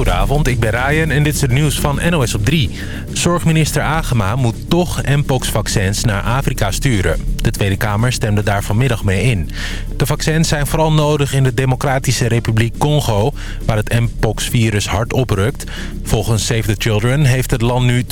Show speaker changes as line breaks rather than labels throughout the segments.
Goedenavond, ik ben Ryan en dit is het nieuws van NOS op 3. Zorgminister Agema moet toch Mpox-vaccins naar Afrika sturen. De Tweede Kamer stemde daar vanmiddag mee in. De vaccins zijn vooral nodig in de Democratische Republiek Congo... waar het Mpox-virus hard oprukt. Volgens Save the Children heeft het land nu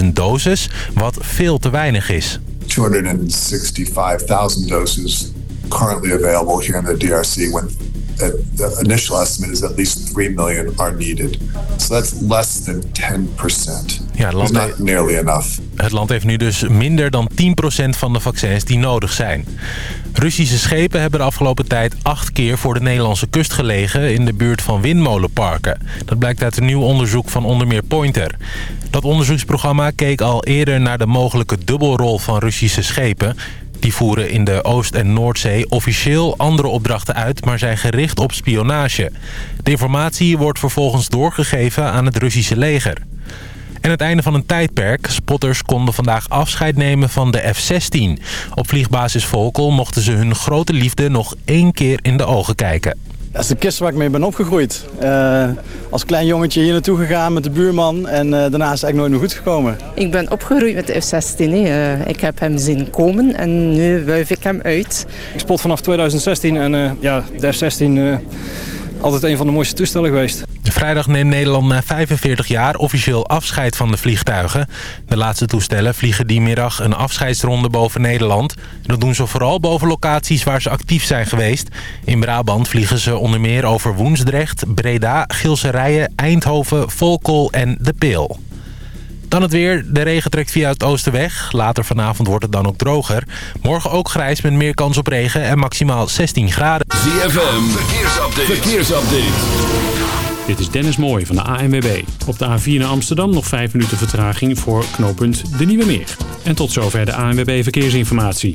265.000 doses, wat veel te weinig is.
265,000 doses currently available here in the DRC when the initial estimate is at least 3 million are needed. So that's less than 10%. Ja, het land not nearly enough.
Het land heeft nu dus minder dan 10% van de vaccins die nodig zijn. Russische schepen hebben de afgelopen tijd acht keer voor de Nederlandse kust gelegen in de buurt van windmolenparken. Dat blijkt uit een nieuw onderzoek van onder meer Pointer. Dat onderzoeksprogramma keek al eerder naar de mogelijke dubbelrol van Russische schepen. Die voeren in de Oost- en Noordzee officieel andere opdrachten uit... maar zijn gericht op spionage. De informatie wordt vervolgens doorgegeven aan het Russische leger. En het einde van een tijdperk. Spotters konden vandaag afscheid nemen van de F-16. Op vliegbasis Volkel mochten ze hun grote liefde nog één keer in de ogen kijken.
Dat is de kist waar ik mee ben opgegroeid. Uh, als klein jongetje hier naartoe gegaan met de buurman en uh, daarna is het eigenlijk nooit meer goed gekomen.
Ik ben opgegroeid met de F-16. Uh, ik heb hem zien komen en nu wuif ik hem uit.
Ik spot vanaf 2016 en ja, de F-16 altijd een van de mooiste toestellen geweest.
Vrijdag neemt Nederland na 45 jaar officieel afscheid van de vliegtuigen. De laatste toestellen vliegen die middag een afscheidsronde boven Nederland. Dat doen ze vooral boven locaties waar ze actief zijn geweest. In Brabant vliegen ze onder meer over Woensdrecht, Breda, Gilserijen, Eindhoven, Volkel en De Peel. Dan het weer. De regen trekt via het oosten weg. Later vanavond wordt het dan ook droger. Morgen ook grijs met meer kans op regen en maximaal 16 graden.
ZFM, verkeersupdate. verkeersupdate.
Dit is Dennis Mooij van de ANWB. Op de A4 naar Amsterdam nog 5 minuten vertraging voor knooppunt De Nieuwe Meer. En tot zover de ANWB Verkeersinformatie.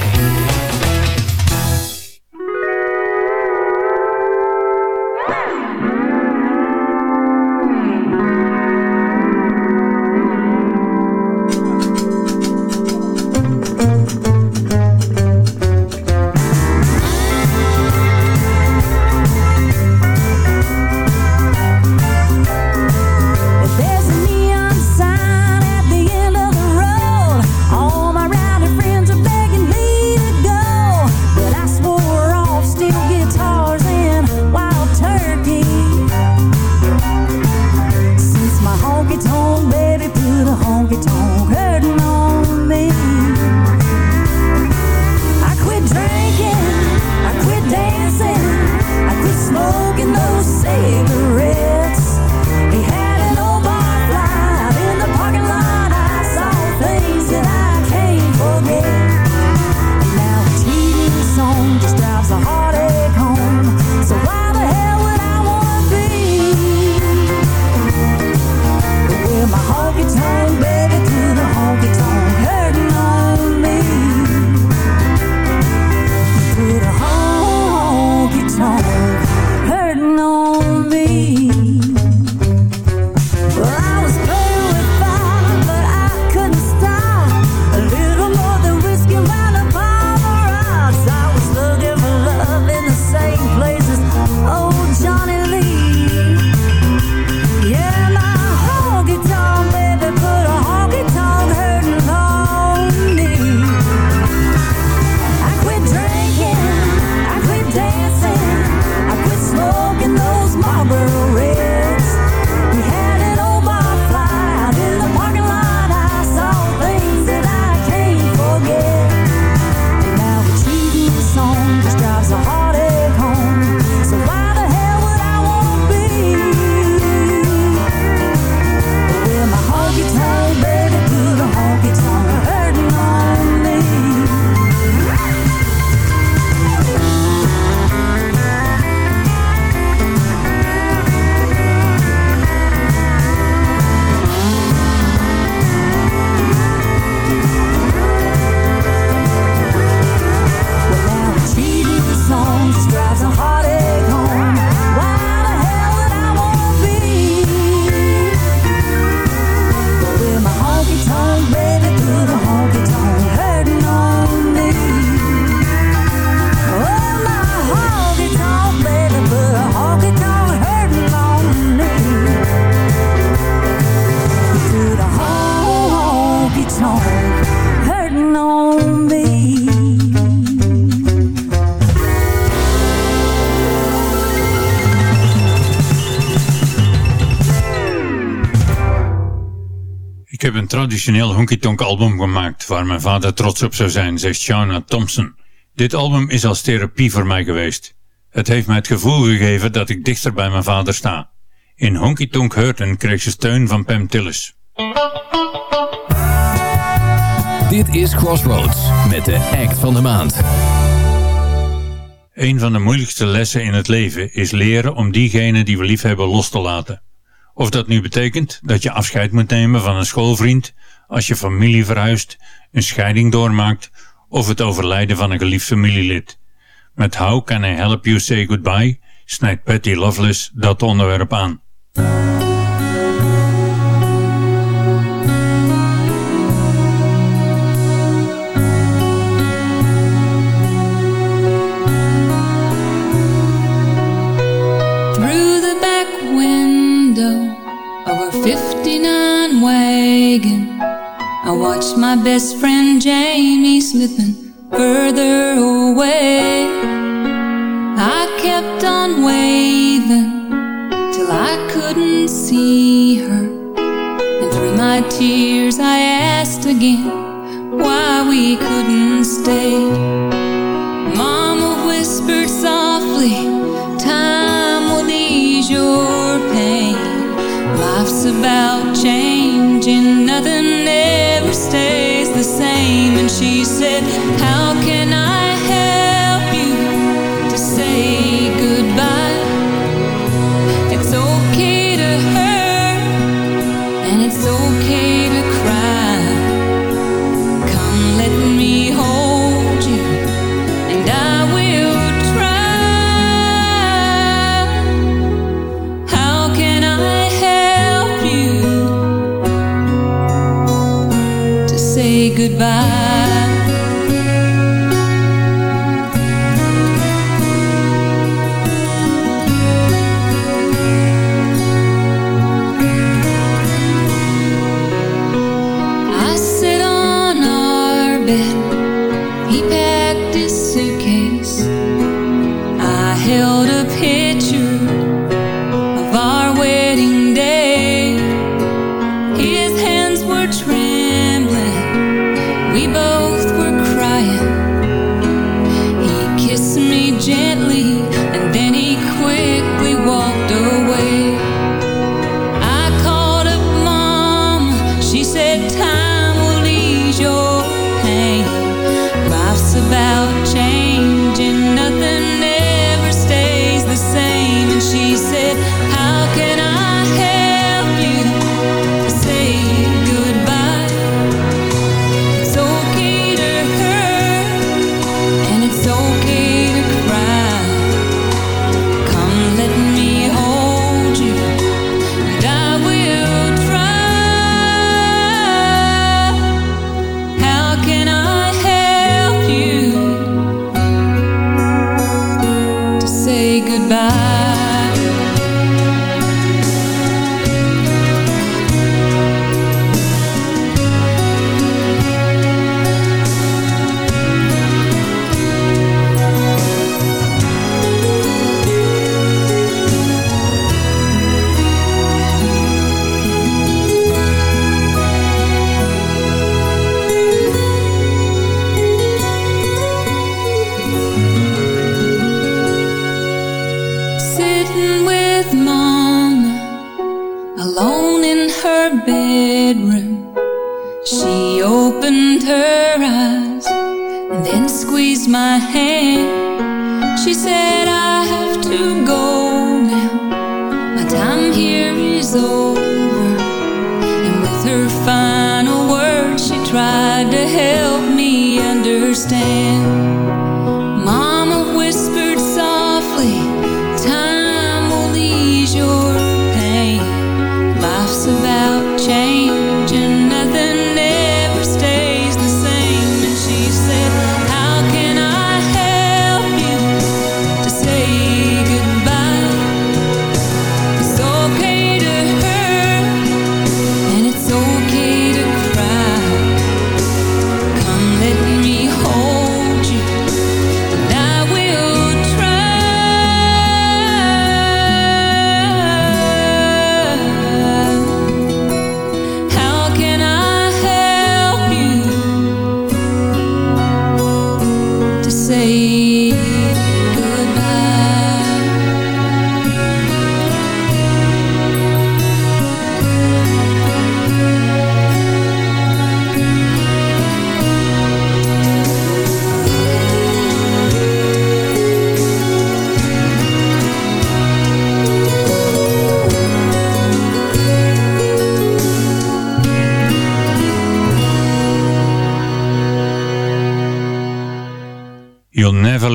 Traditioneel honky-tonk album gemaakt waar mijn vader trots op zou zijn, zegt Shauna Thompson. Dit album is als therapie voor mij geweest. Het heeft mij het gevoel gegeven dat ik dichter bij mijn vader sta. In Honky Tonk Hurten kreeg ze steun van Pam Tillis.
Dit is Crossroads met de act van de maand.
Een van de moeilijkste lessen in het leven is leren om diegene die we lief hebben los te laten. Of dat nu betekent dat je afscheid moet nemen van een schoolvriend, als je familie verhuist, een scheiding doormaakt of het overlijden van een geliefd familielid. Met How Can I Help You Say Goodbye snijdt Patty Loveless dat onderwerp aan.
Watched my best friend Jamie slipping further away. I kept on waving till I couldn't see her. And through my tears, I asked again why we couldn't stay. Mama whispered softly, Time will ease your pain. Life's about changing, nothing ever she said, How can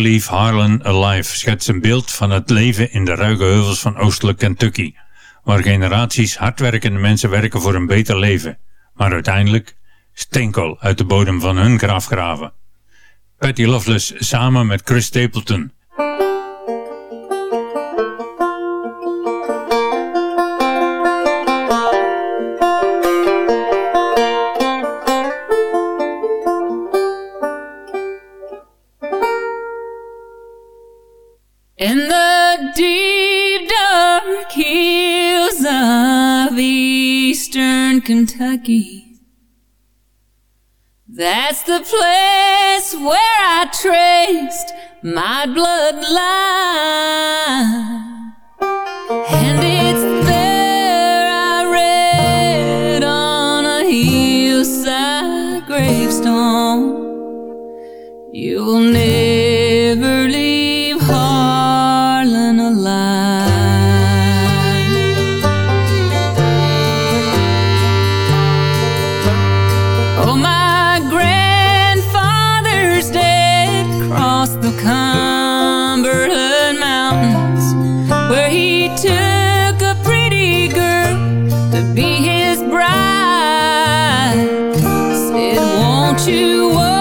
Leave Harlan Alive schetst een beeld van het leven in de ruige heuvels van oostelijk Kentucky, waar generaties hardwerkende mensen werken voor een beter leven, maar uiteindelijk steenkool uit de bodem van hun graf graven. Patty Loveless samen met Chris Stapleton
Kentucky. That's the place where I traced my bloodline.
you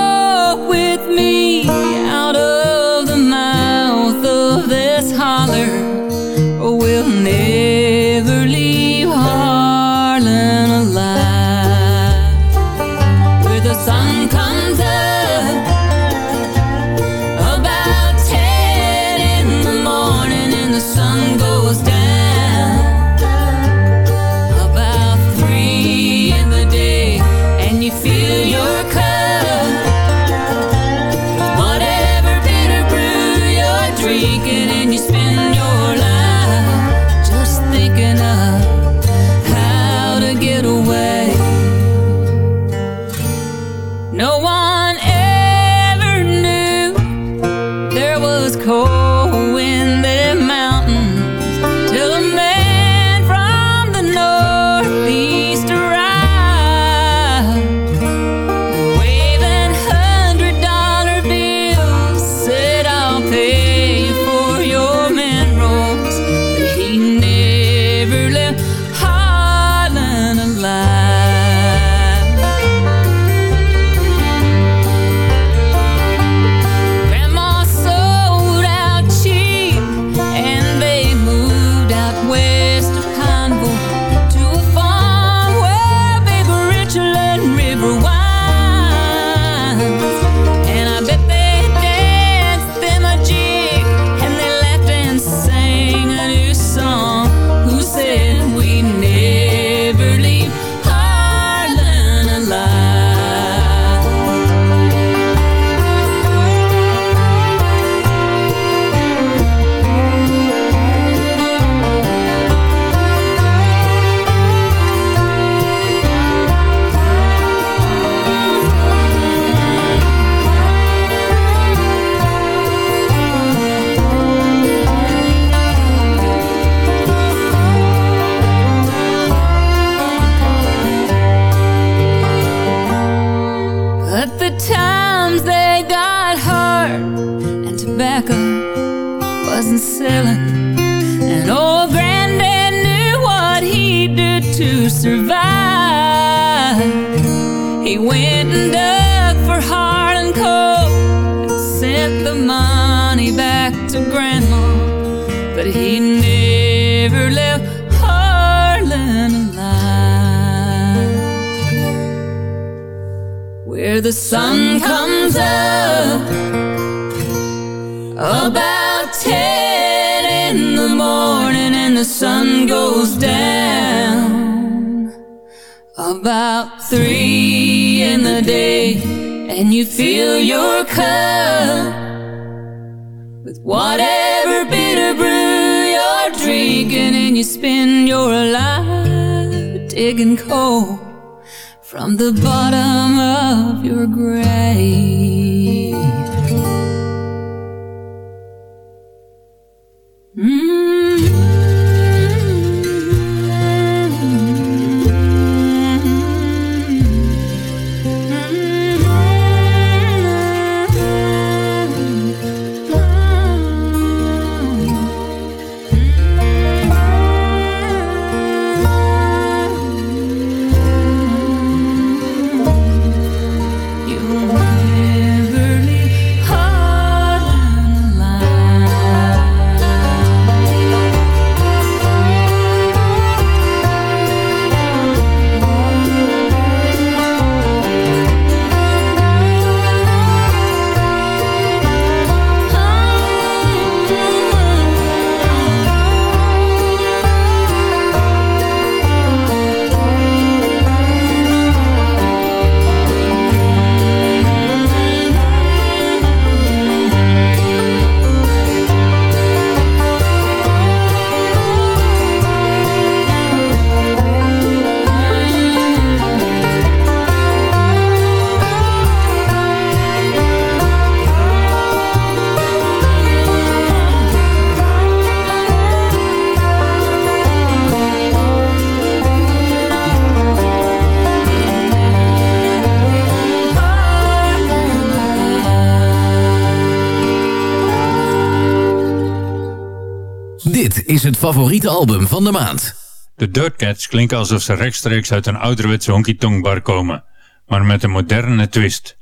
favoriete album van de maand.
De Dirtcats klinken alsof ze rechtstreeks uit een ouderwetse honky-tonk bar komen, maar met een moderne twist.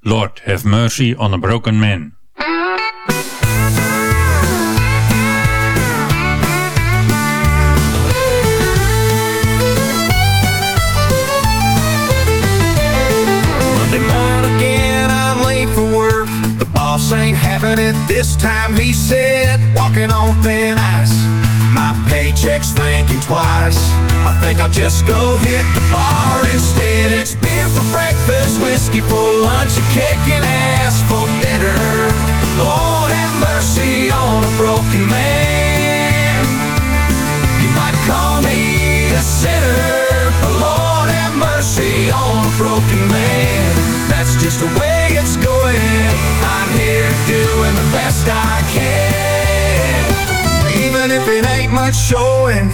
Lord, have mercy on a broken man.
ain't having it this time, he said, walking on thin twice. I think I'll just go hit the bar instead. It's beer for breakfast, whiskey for lunch, and ass for dinner. Lord have mercy on a broken man. You might call me a sinner, but Lord have mercy on a broken man. That's just the way it's going. I'm here doing the best I can. Even if it ain't much showing.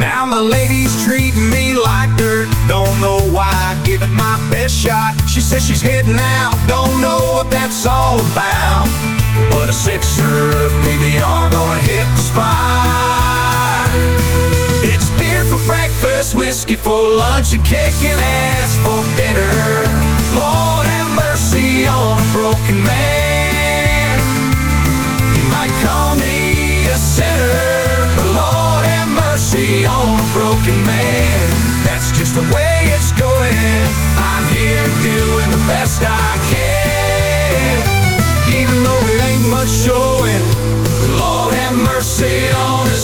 Now my lady's treating me like dirt. Don't know why I give it my best shot. She says she's heading out. Don't know what that's all about. But a sixer of PBR gonna hit the spot. It's beer for breakfast, whiskey for lunch And kicking ass for dinner. Lord have mercy on a broken man mercy on a broken man. That's just the way it's going. I'm here doing the best I can. Even though it ain't much showing, Lord have mercy on this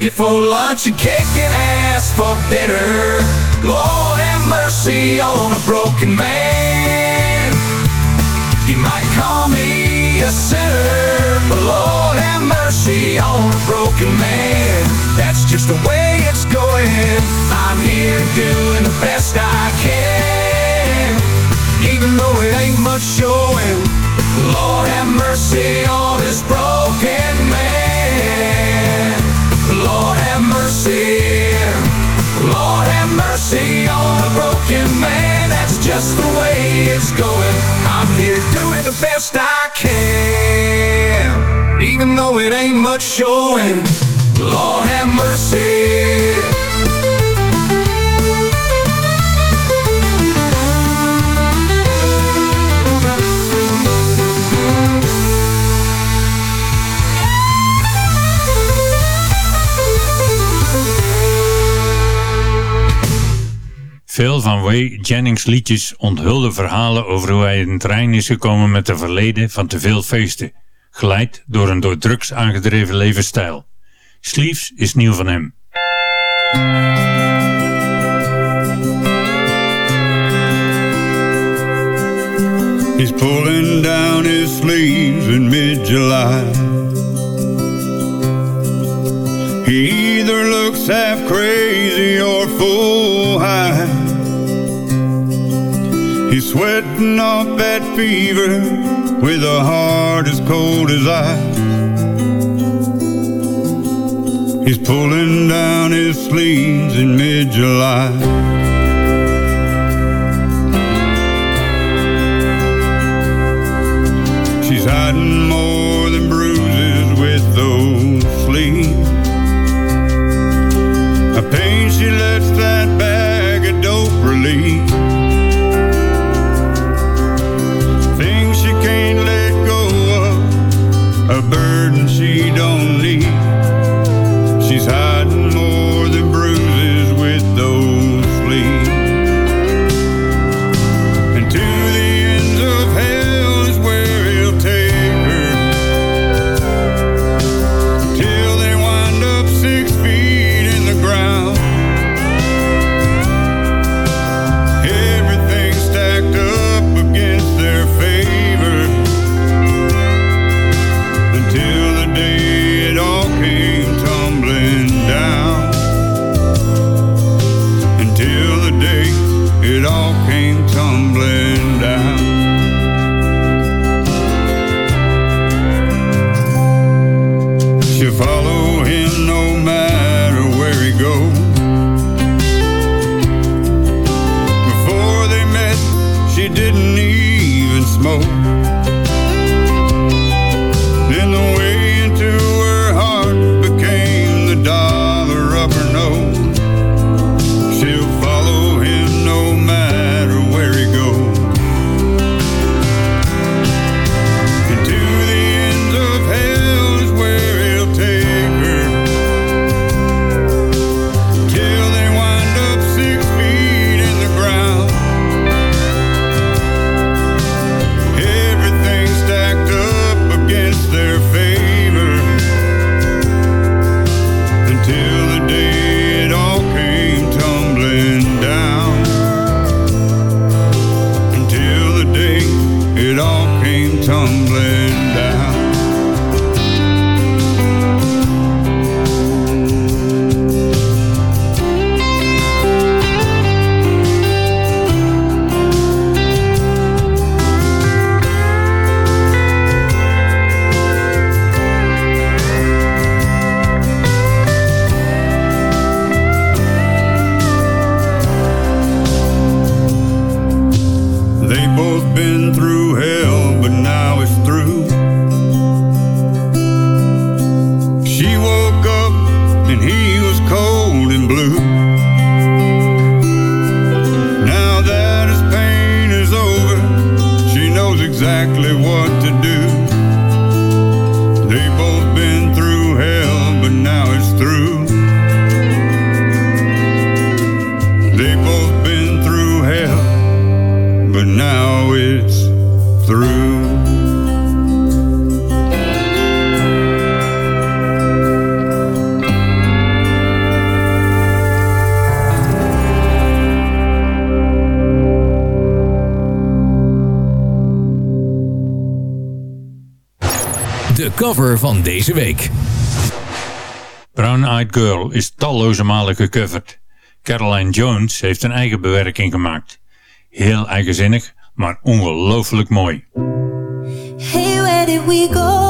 whiskey for lunch and kicking ass for dinner. Lord have mercy on a broken man. You might call me a sinner, but Lord have mercy on a broken man. That's just the way it's going. I'm here doing the best I can, even though it ain't much showing. Lord have mercy on this broken showing. Lord have mercy.
Veel van Way Jennings liedjes onthullen verhalen over hoe hij in trein is gekomen met een verleden van te veel feesten, geleid door een door drugs aangedreven levensstijl. Sleeves is nieuw van hem.
He's pulling down his sleeves in mid-July He either looks half crazy or full high He's sweating off that fever with a heart as cold as ice. He's pulling down his sleeves in mid-July. She's hiding more than bruises with those sleeves. A pain she lets that bag of dope relieve.
Deze week.
Brown Eyed Girl is talloze malen gecoverd. Caroline Jones heeft een eigen bewerking gemaakt. Heel eigenzinnig, maar ongelooflijk mooi.
Hey, where did we go?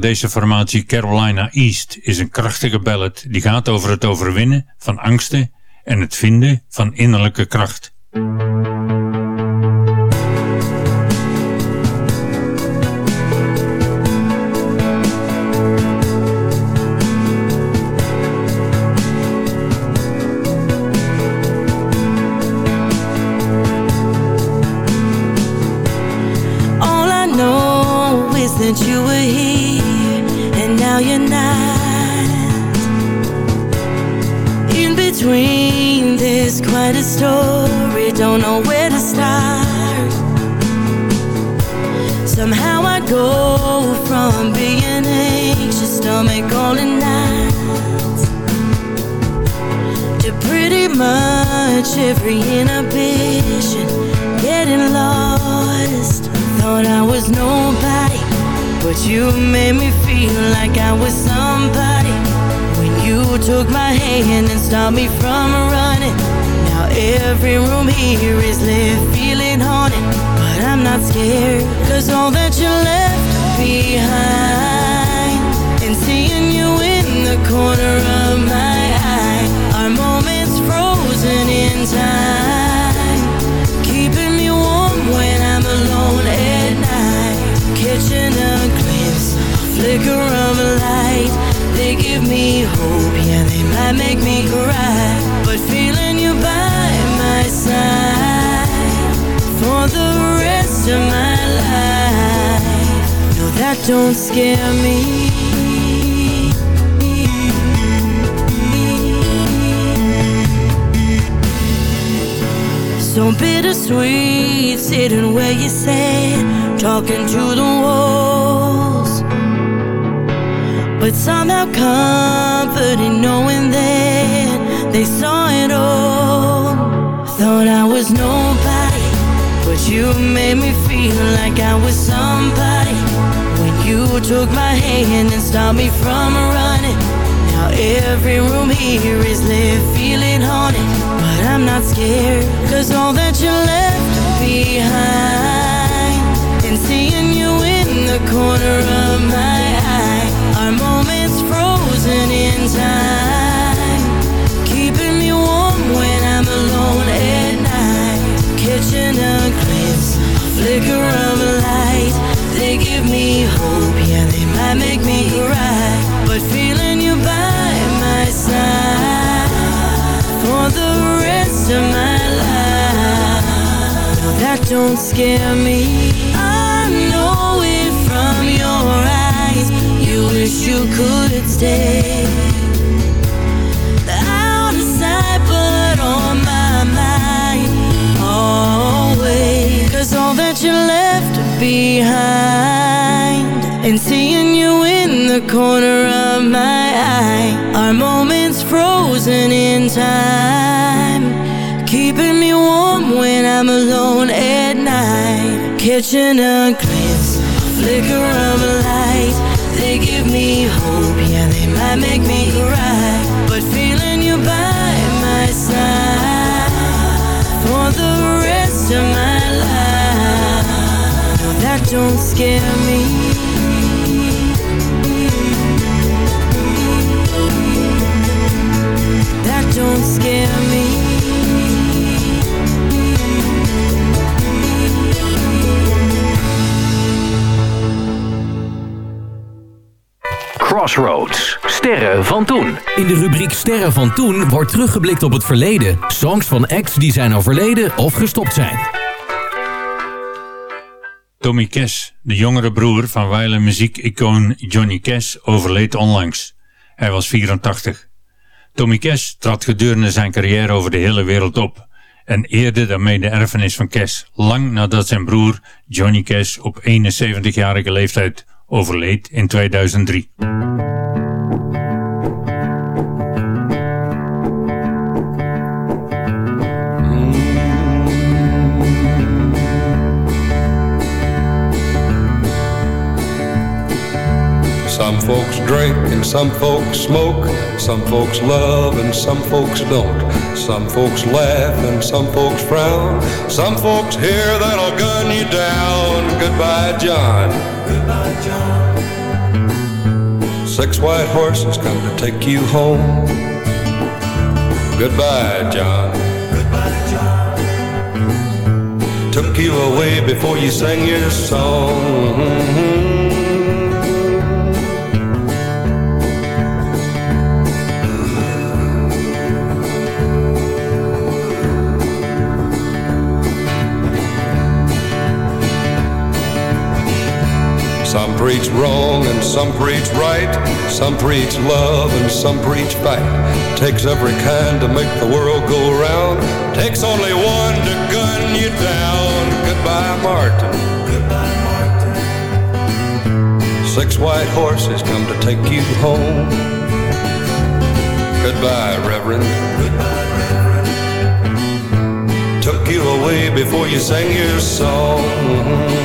Canadese formatie Carolina East is een krachtige ballad die gaat over het overwinnen van angsten en het vinden van innerlijke kracht.
Anxious, stomach calling nights to pretty much
every inhibition, getting lost. Thought I was nobody, but you made me feel like I was somebody. When you took my hand and stopped me from running. Now every room here is lit, feeling haunted. But I'm not scared, cause all that you left behind. Seeing you in the corner of my eye, our moments frozen in time. Keeping me warm when I'm alone at night. Catching a glimpse, a flicker of light. They give me hope, yeah, they might make me cry. But feeling you by my side for the rest of my life. No, that don't scare me. So bittersweet, sitting where you sat, talking to the walls. But somehow comforting knowing that they saw it all. Thought I was nobody, but you made me feel like I was somebody. When you took my hand and stopped me from running. Now every room here is lit, feeling haunted. I'm not scared, cause all that you left behind. And seeing you in the corner of my eye. Our moments frozen in time. Keeping me warm when I'm alone at night. Catching a glimpse, flicker of light. They give me hope, yeah, they might make me cry. Rest of my life. That don't scare me. I know it from your eyes. You wish you could stay. Out of sight, but on my mind. Always. All that you left behind. And seeing you in the corner of my eye. Our moments frozen in time. I'm alone at night. Catching a glimpse, flicker of a light. They give me hope, yeah, they might make me cry. But feeling you by my side for the rest of my life. No, that don't scare me. That don't scare me.
Crossroads. Sterren van toen. In de rubriek Sterren van toen wordt teruggeblikt op het verleden. Songs van acts die zijn overleden of gestopt zijn.
Tommy Cash, de jongere broer van wijle muziek-icoon Johnny Cash, overleed onlangs. Hij was 84. Tommy Cash trad gedurende zijn carrière over de hele wereld op en eerde daarmee de erfenis van Cash, lang nadat zijn broer Johnny Cash op 71-jarige leeftijd overleed in 2003.
Some folks drink and some folks smoke. Some folks love and some folks don't. Some folks laugh and some folks frown. Some folks hear that'll gun you down. Goodbye, John. Goodbye, John. Six white horses come to take you home. Goodbye, John. Goodbye, John. Took you away before you sang your song. Preach wrong and some preach right. Some preach love and some preach fight. Takes every kind to make the world go round. Takes only one to gun you down. Goodbye, Martin. Goodbye, Martin. Six white horses come to take you home. Goodbye, Reverend. Goodbye, Reverend. you away before you sang your song.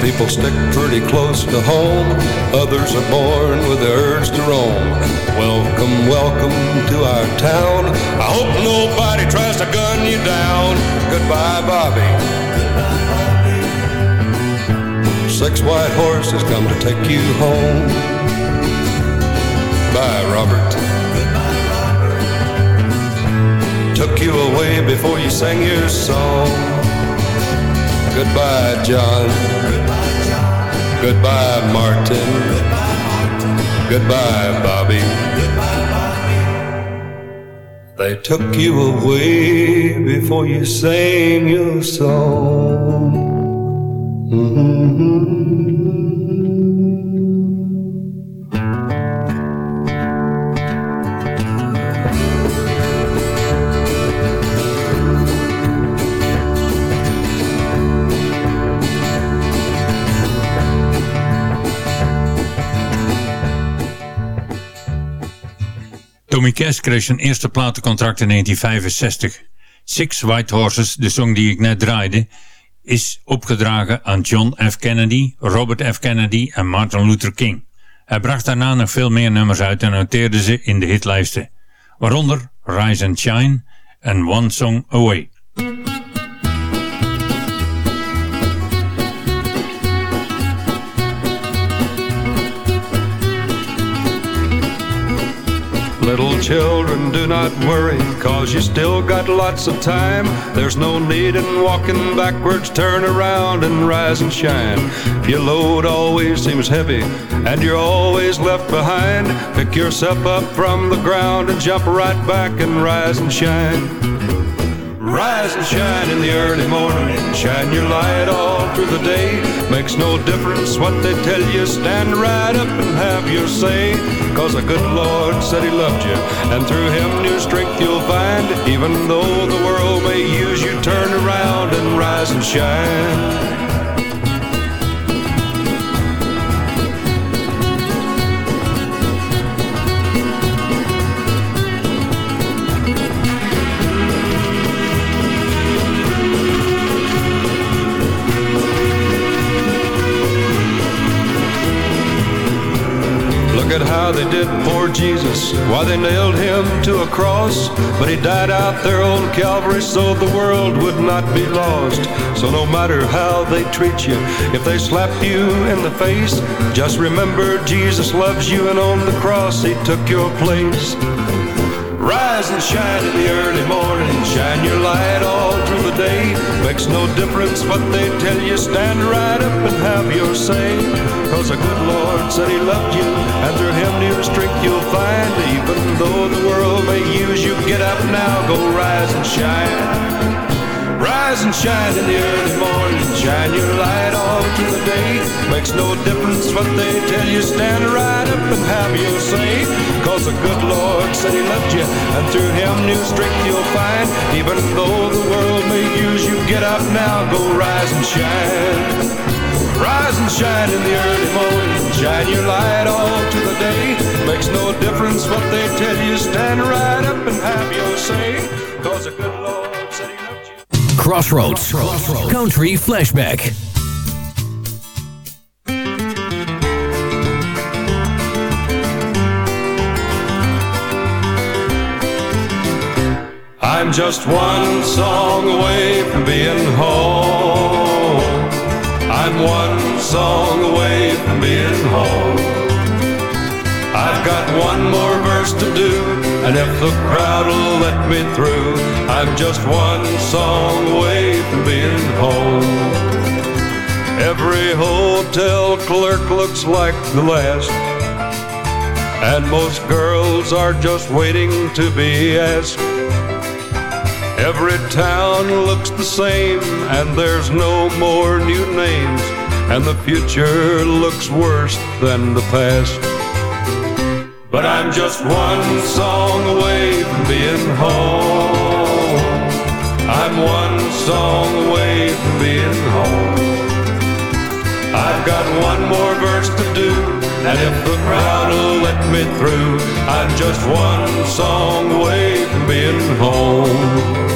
People stick pretty close to home, others are born with the urge to roam. Welcome, welcome to our town. I hope nobody tries to gun you down. Goodbye, Bobby. Six white horses come to take you home. Bye, Robert. Took you away before you sang your song. Goodbye, John. Goodbye, Martin. Goodbye, Bobby. They took you away before you sang your song. Mm-hmm.
Tommy Cash kreeg zijn eerste platencontract in 1965. Six White Horses, de song die ik net draaide, is opgedragen aan John F. Kennedy, Robert F. Kennedy en Martin Luther King. Hij bracht daarna nog veel meer nummers uit en noteerde ze in de hitlijsten. Waaronder Rise and Shine en One Song Away.
Little children, do not worry, cause you still got lots of time. There's no need in walking backwards, turn around and rise and shine. Your load always seems heavy, and you're always left behind. Pick yourself up from the ground and jump right back and rise and shine. Rise and shine in the early morning, shine your light all through the day. Makes no difference what they tell you, stand right up and have your say. Cause a good Lord said he loved you, and through him new strength you'll find. Even though the world may use you, turn around and rise and shine. Poor Jesus, why they nailed him to a cross. But he died out there on Calvary so the world would not be lost. So no matter how they treat you, if they slap you in the face, just remember Jesus loves you and on the cross he took your place. Rise and shine in the early morning, shine your light all through the day. Makes no difference what they tell you, stand right up and have your say. Cause a good Lord said he loved you, and through him new strength you'll find. Even though the world may use you, get up now, go rise and shine. Rise and shine in the early morning, shine your light all through the day. Makes no difference what they tell you, stand right up and have your say. Cause the good Lord said he loved you, and through him new strength you'll find. Even though the world may use you, get up now, go rise and shine. Rise and shine in the early morning, shine your light all to the day. Makes no difference what they tell you, stand right up and have your say. Cause
Crossroads. Country Flashback.
I'm just one song away from being home. I'm one song away from being home. I've got one more verse to do, and if the crowd will let me through, I'm just one song away from being home. Every hotel clerk looks like the last, and most girls are just waiting to be asked. Every town looks the same, and there's no more new names, and the future looks worse than the past. But I'm just one song away from being home. I'm one song away from being home. I've got one more verse to do, and if the crowd will let me through, I'm just one song away from being home.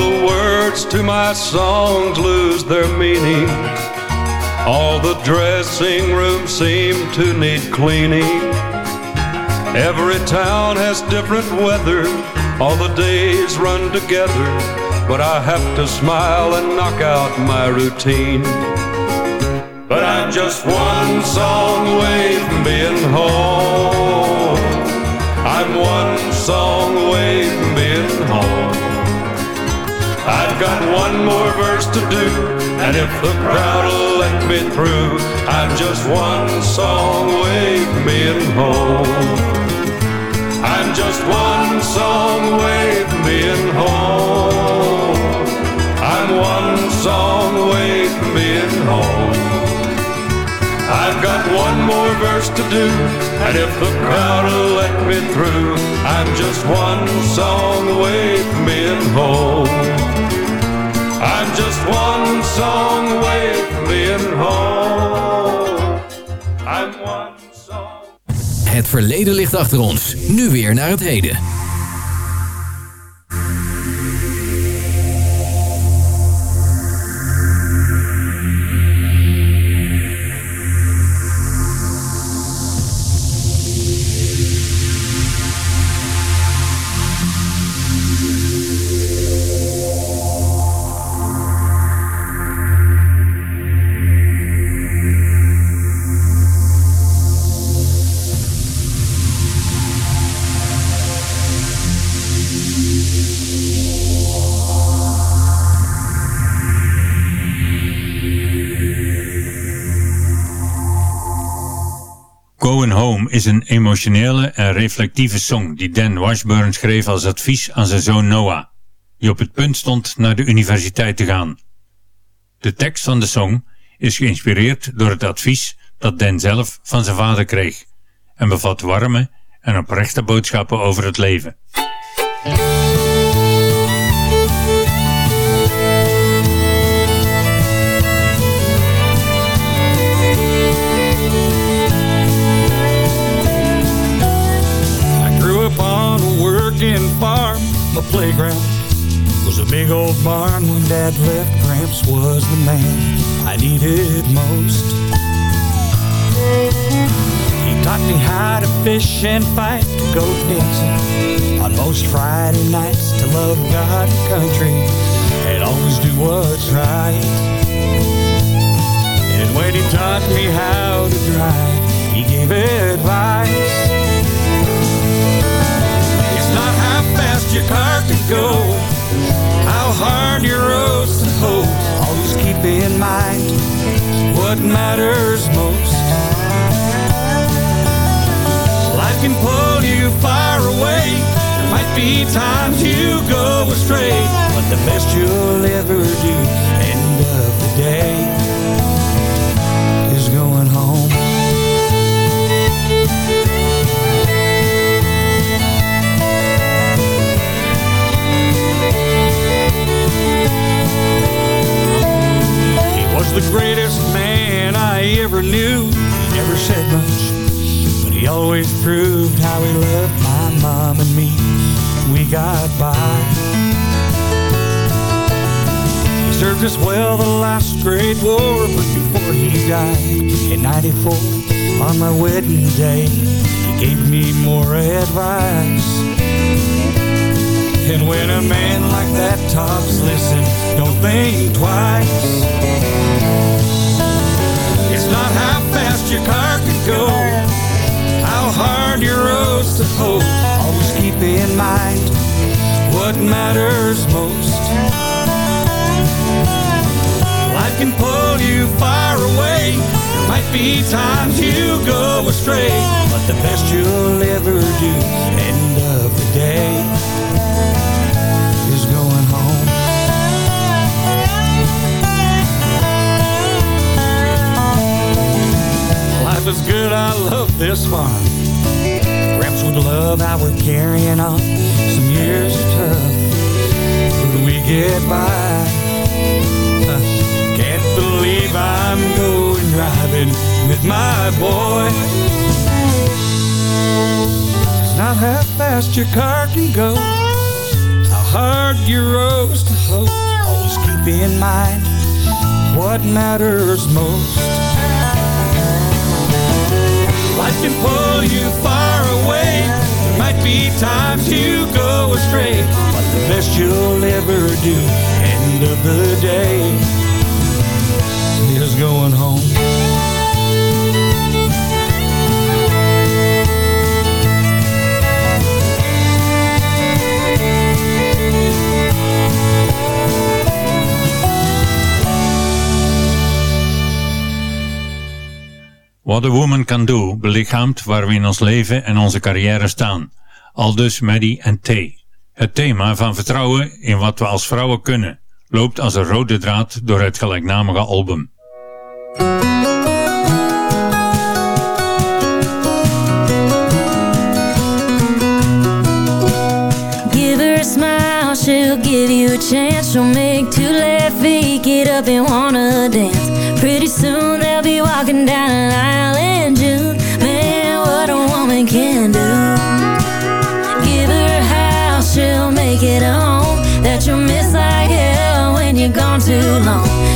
The words to my songs lose their meaning. All the dressing rooms seem to need cleaning. Every town has different weather, all the days run together, but I have to smile and knock out my routine. But I'm just one song away from being home. I'm one song away from being home. I've got one more verse to do, and if the crowd will let me through, I'm just one song away from being home. I'm just one song away from being home. I'm one song away from being home. I've got one more verse to do, and if the crowd will let me through, I'm just one song away from being home. I'm just one song away from being home. I'm one song.
Het verleden ligt achter ons. Nu weer naar het heden.
Is een emotionele en reflectieve song die Dan Washburn schreef als advies aan zijn zoon Noah, die op het punt stond naar de universiteit te gaan. De tekst van de song is geïnspireerd door het advies dat Dan zelf van zijn vader kreeg en bevat warme en oprechte boodschappen over het leven.
The playground was a big old barn when Dad left. Gramps was the man I needed most. He taught me how to fish and fight, to go dancing on most Friday nights, to love God and country, and always do what's right. And when he taught me how to drive, he gave advice your car can go. How hard your roads to hold. Always keep in mind What matters most. Life can pull you far away. There might be times you go astray. But the best you'll ever do End of the day the greatest man I ever knew. He never said much, but he always proved how he loved my mom and me. We got by. He served us well the last great war, but before he died in 94, on my wedding day, he gave me more advice. And when a man like that talks, listen, don't think twice. Not how fast your car can go, how hard your road's to hoe. Always keep in mind what matters most. Life can pull you far away. There might be times you go astray, but the best you'll ever do, good I love this one? Perhaps with love I were carrying on some years are tough. But we get by. Can't believe I'm going driving with my boy. It's not how fast your car can go, how hard your road's to hoe. Always keep in mind what matters most. Life can pull you far away. There might be times you go astray. But the best you'll ever do, end of the day, is going home.
What a Woman Can Do belichaamt waar we in ons leven en onze carrière staan. Aldus Maddie en T. Het thema van vertrouwen in wat we als vrouwen kunnen loopt als een rode draad door het gelijknamige album.
She'll give you a chance. She'll make two feet get up and wanna dance. Pretty soon they'll be walking down an aisle in June. Man, what a woman can do. Give her a house, she'll make it home that you'll miss like hell when you're gone too long.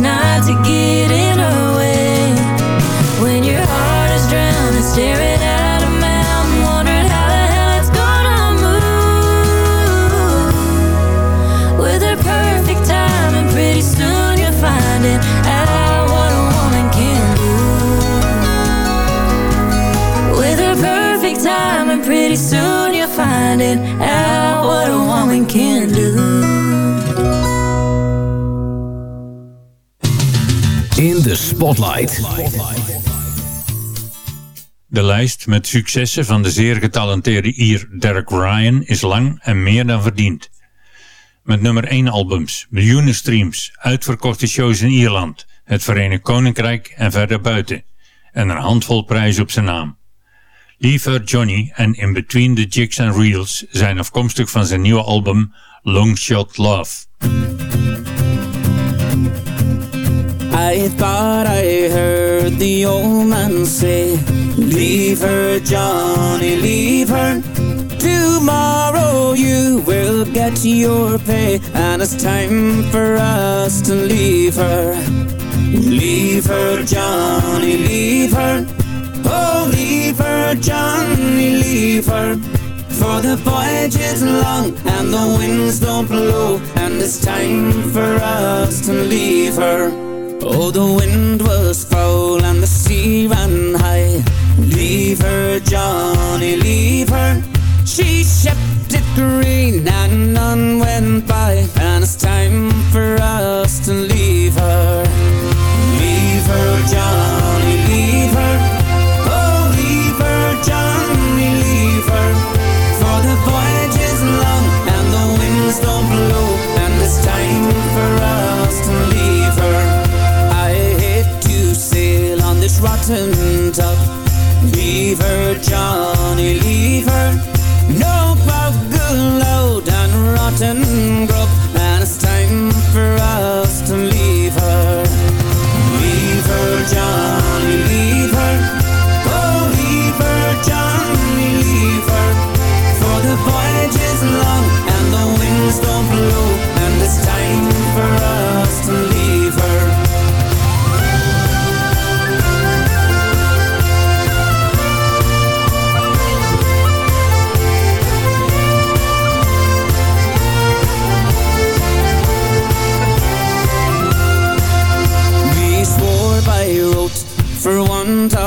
Not to get in her way. When your heart is drowning, a mountain, wondering how the hell it's gonna move. With her perfect time, and pretty soon you're finding out what a woman can do. With her perfect time, and pretty soon you're finding out
In de Spotlight.
De lijst met successen van de zeer getalenteerde Ier Derek Ryan is lang en meer dan verdiend. Met nummer 1 albums, miljoenen streams, uitverkochte shows in Ierland, het Verenigd Koninkrijk en verder buiten. En een handvol prijzen op zijn naam. Leave Her Johnny en In Between the Jigs and Reels zijn afkomstig van zijn nieuwe album Long Shot Love.
I thought I heard the old man say, Leave her, Johnny, leave her. Tomorrow you will get your pay, and it's time for us to leave her. Leave her, Johnny, leave her. Oh, leave her, Johnny, leave her. For the voyage is long and the winds don't blow, and it's time for us to leave her. Oh, the wind was foul and the sea ran high. Leave her, Johnny, leave her. She shipped it green and none went by. And it's time for us to leave her. Leave her, Johnny. leave her, Johnny, leave her. No bug, load and rotten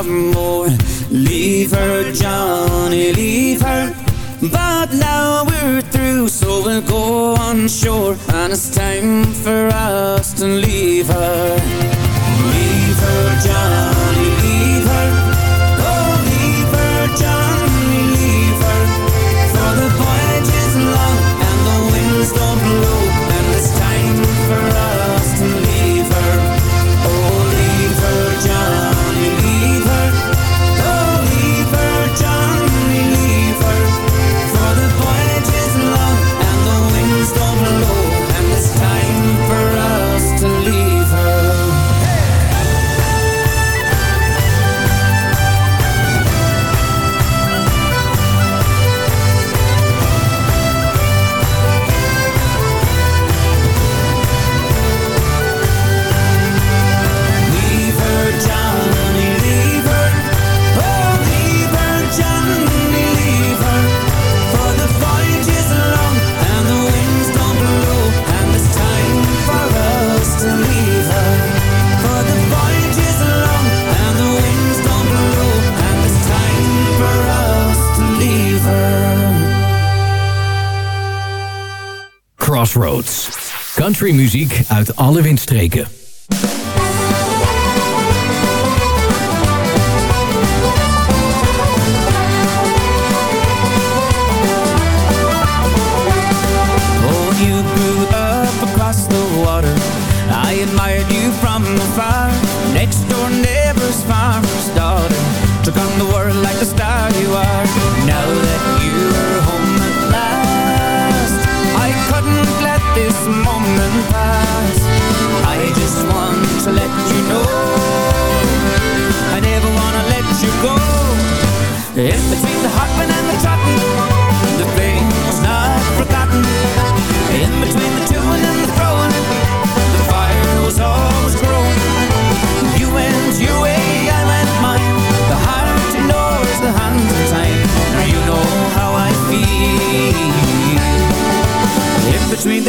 Leave her, Johnny, leave her. But now we're through, so we'll go on shore. And it's time for us to leave her. Leave her, Johnny.
Countrymuziek Country muziek uit alle windstreken.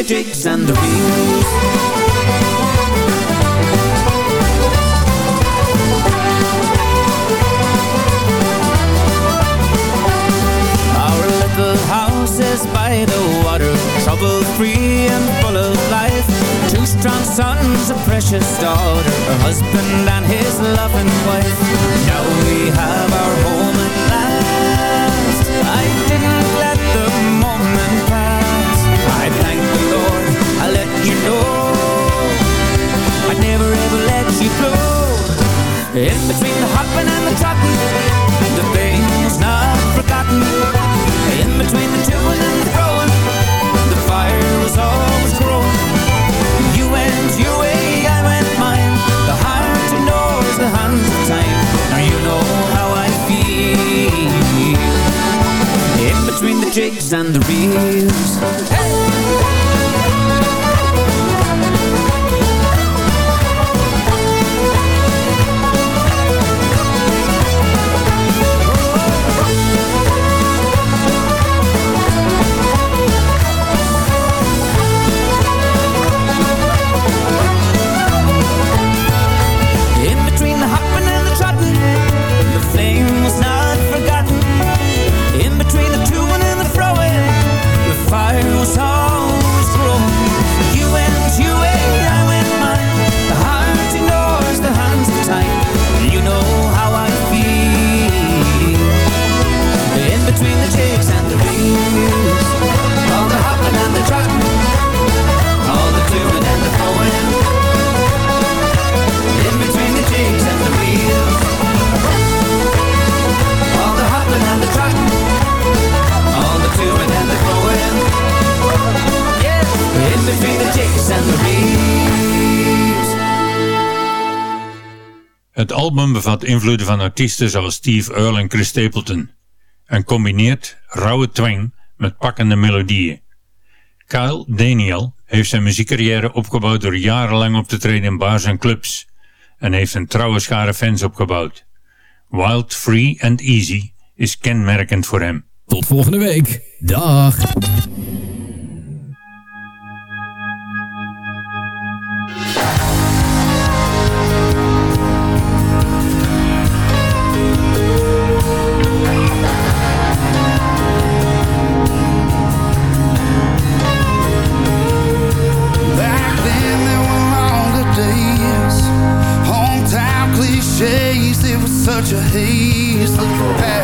jigs and the reels. Our little house is by the water, trouble-free and full of life. Two strong sons, a precious daughter, a husband and his loving wife. Now we have our home
invloeden van artiesten zoals Steve Earle en Chris Stapleton en combineert rauwe twang met pakkende melodieën. Kyle Daniel heeft zijn muziekcarrière opgebouwd door jarenlang op te treden in bars en clubs en heeft een trouwe schare fans opgebouwd. Wild, Free and Easy is kenmerkend voor hem.
Tot volgende week. Dag.
such a haze, look back.